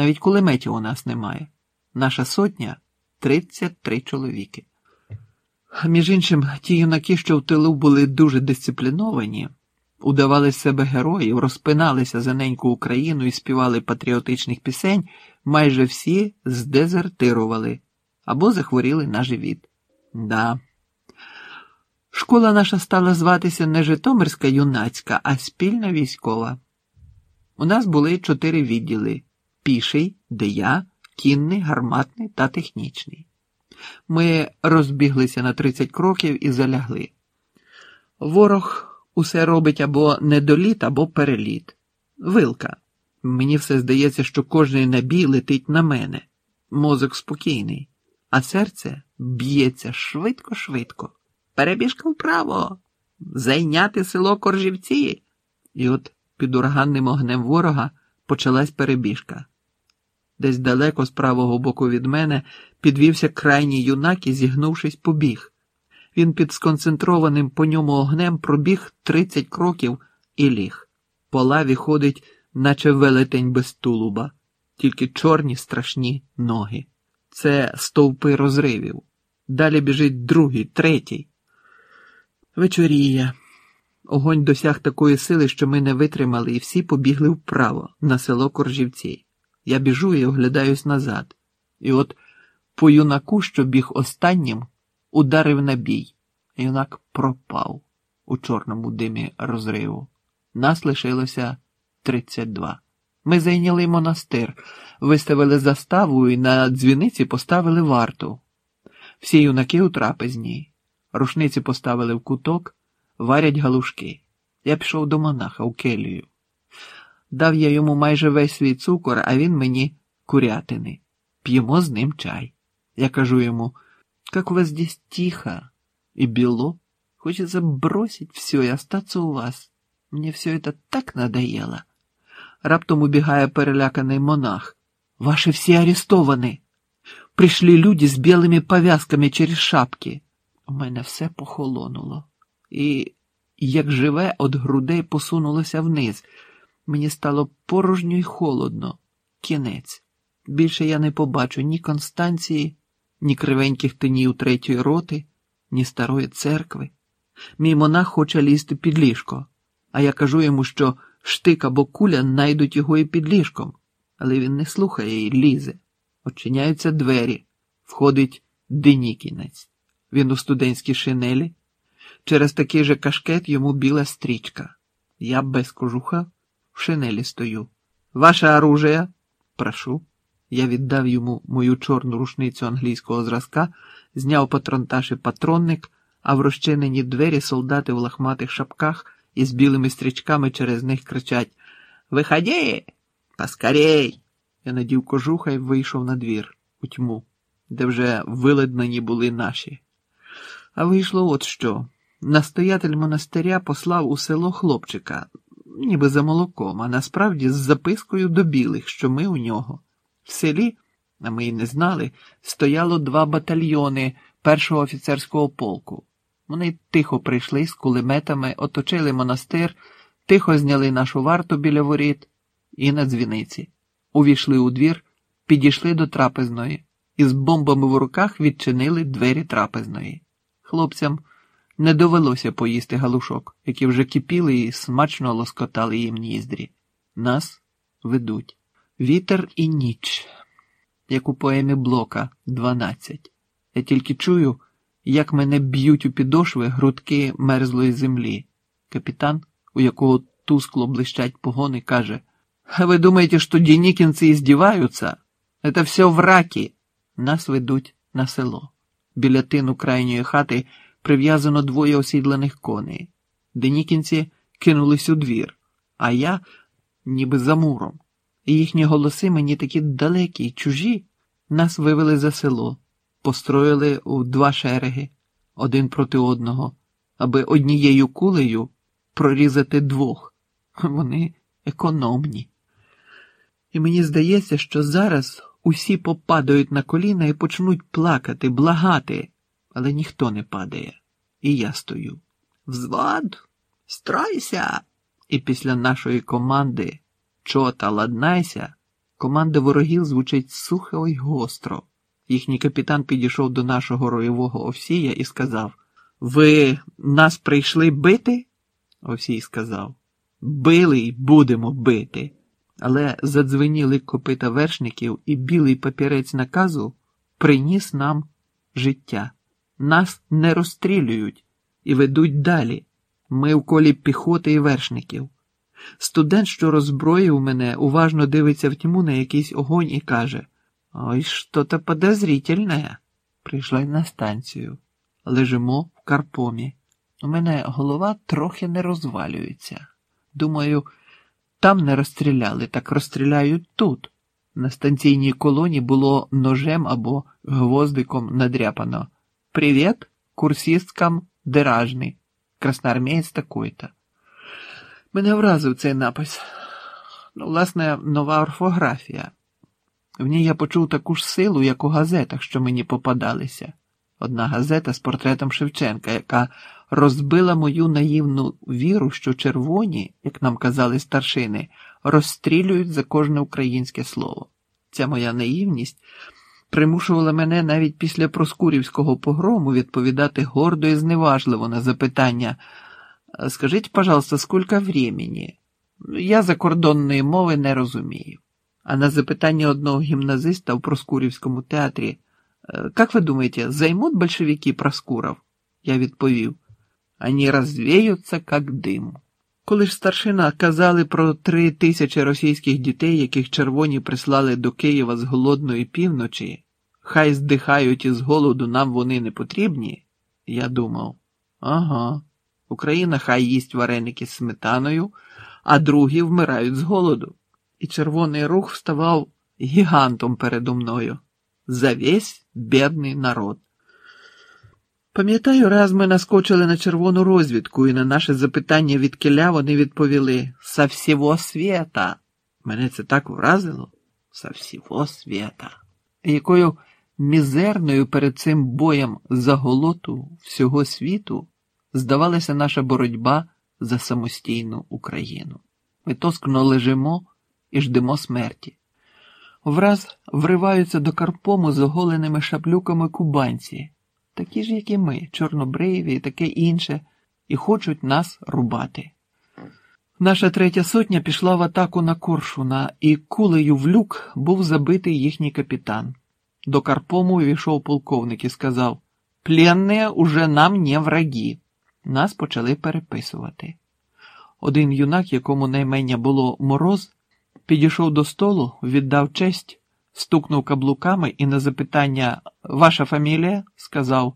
Навіть кулеметів у нас немає. Наша сотня 33 чоловіки. Між іншим, ті юнаки, що в тилу були дуже дисципліновані, удавали себе героїв, розпиналися за неньку Україну і співали патріотичних пісень, майже всі здезертирували або захворіли на живіт. Да. Школа наша стала зватися не Житомирська юнацька, а спільна військова. У нас були чотири відділи: піший, де я, кінний, гарматний та технічний. Ми розбіглися на 30 кроків і залягли. Ворог усе робить або недоліт, або переліт. Вилка. Мені все здається, що кожний набій летить на мене. Мозок спокійний, а серце б'ється швидко-швидко. Перебіжка вправо, зайняти село Коржівці. І от під ураганним огнем ворога почалась перебіжка. Десь далеко з правого боку від мене підвівся крайній юнак і, зігнувшись, побіг. Він під сконцентрованим по ньому огнем пробіг 30 кроків і ліг. По лаві ходить, наче велетень без тулуба, тільки чорні страшні ноги. Це стовпи розривів. Далі біжить другий, третій. Вечоріє. Огонь досяг такої сили, що ми не витримали, і всі побігли вправо, на село Коржівці. Я біжу і оглядаюсь назад. І от по юнаку, що біг останнім, ударив набій. Юнак пропав у чорному димі розриву. Нас лишилося 32. Ми зайняли монастир, виставили заставу і на дзвіниці поставили варту. Всі юнаки у трапезній. Рушниці поставили в куток, варять галушки. Я пішов до монаха у келію. Дав я йому майже весь свій цукор, а він мені курятини. П'ємо з ним чай. Я кажу йому, как у вас здесь тихо и бело. Хочется бросить все и остаться у вас. Мне все это так надоело. Раптом убегая переляканий монах. Ваши все арестованы. Пришли люди з білими пов'язками через шапки. У мене все похолонуло. І, як живе, от грудей посунулося вниз. Мені стало порожньо й холодно. Кінець. Більше я не побачу ні Констанції, ні кривеньких тинів третьої роти, ні старої церкви. Мій монах хоче лізти під ліжко, а я кажу йому, що штик або куля найдуть його і під ліжком, але він не слухає і лізе. Очиняються двері, входить Денікінець. Він у студентській шинелі. Через такий же кашкет йому біла стрічка. Я без кожуха в шинелі стою. Ваше оружие? Прошу. Я віддав йому мою чорну рушницю англійського зразка, зняв патронтаж і патронник, а в розчинені двері солдати в лахматих шапках із білими стрічками через них кричать Виходи! Поскорей! Я надів кожуха і вийшов на двір, у тьму, де вже виледнені були наші. А вийшло от що. Настоятель монастиря послав у село хлопчика, ніби за молоком, а насправді з запискою до білих, що ми у нього. В селі, а ми й не знали, стояло два батальйони першого офіцерського полку. Вони тихо прийшли з кулеметами, оточили монастир, тихо зняли нашу варту біля воріт і на дзвіниці. Увійшли у двір, підійшли до трапезної і з бомбами в руках відчинили двері трапезної. Хлопцям не довелося поїсти галушок, які вже кипіли і смачно лоскотали їм ніздрі. Нас ведуть. Вітер і ніч, як у поемі Блока 12. Я тільки чую, як мене б'ють у підошви грудки мерзлої землі. Капітан, у якого тускло блищать погони, каже: А ви думаєте, що денікінці здіваються? Це все враки. Нас ведуть на село. Біля тину крайньої хати прив'язано двоє осідланих коней. Денікінці кинулись у двір, а я ніби за муром і їхні голоси мені такі далекі й чужі, нас вивели за село, построїли у два шереги, один проти одного, аби однією кулею прорізати двох. Вони економні. І мені здається, що зараз усі попадають на коліна і почнуть плакати, благати, але ніхто не падає. І я стою. Взвод, стройся! І після нашої команди чота ладнайся, Команда ворогів звучить сухо й гостро. Їхній капітан підійшов до нашого роєвого Овсія і сказав: Ви нас прийшли бити? Овсій сказав: Били й будемо бити. Але задзвеніли копита вершників, і білий папірець наказу приніс нам життя. Нас не розстрілюють і ведуть далі. Ми в колі піхоти і вершників. Студент, що роззброїв мене, уважно дивиться в тьму на якийсь огонь і каже: Ой, що-то подозрительне. Прийшла й на станцію. Лежимо в карпомі. У мене голова трохи не розвалюється. Думаю, там не розстріляли, так розстріляють тут. На станційній колоні було ножем або гвоздиком надряпано. Привіт, курсісткам деражний. Красноармієць такой-то. Мене вразив цей напис. Ну, власне, нова орфографія. В ній я почув таку ж силу, як у газетах, що мені попадалися. Одна газета з портретом Шевченка, яка розбила мою наївну віру, що червоні, як нам казали старшини, розстрілюють за кожне українське слово. Ця моя наївність примушувала мене навіть після проскурівського погрому відповідати гордо і зневажливо на запитання. Скажіть, пожалуйста, сколько времени? Я закордонної мови не розумію. А на запитання одного гімназиста в Проскурівському театрі, «Как ви думаєте, займуть большевики Проскуров? Я відповів, Ані розвіються, як дим. Коли ж старшина казали про три тисячі російських дітей, яких червоні прислали до Києва з голодної півночі, хай здихають із голоду, нам вони не потрібні, я думав, ага. Україна хай їсть вареники з сметаною, а другі вмирають з голоду. І червоний рух вставав гігантом передо мною за весь бідний народ. Пам'ятаю, раз ми наскочили на червону розвідку, і на наше запитання від киля вони відповіли «Со всього світа». Мене це так вразило «Со всього світа». Якою мізерною перед цим боєм за голоту всього світу здавалася наша боротьба за самостійну Україну. Ми тоскно лежимо і ждемо смерті. Враз вриваються до Карпому з оголеними шаблюками кубанці, такі ж, як і ми, чорнобриві і таке інше, і хочуть нас рубати. Наша третя сотня пішла в атаку на Коршуна, і кулею в люк був забитий їхній капітан. До Карпому увійшов полковник і сказав: Пленні уже нам не враги. Нас почали переписувати. Один юнак, якому наймення було мороз, підійшов до столу, віддав честь, стукнув каблуками і на запитання Ваша фамілія? сказав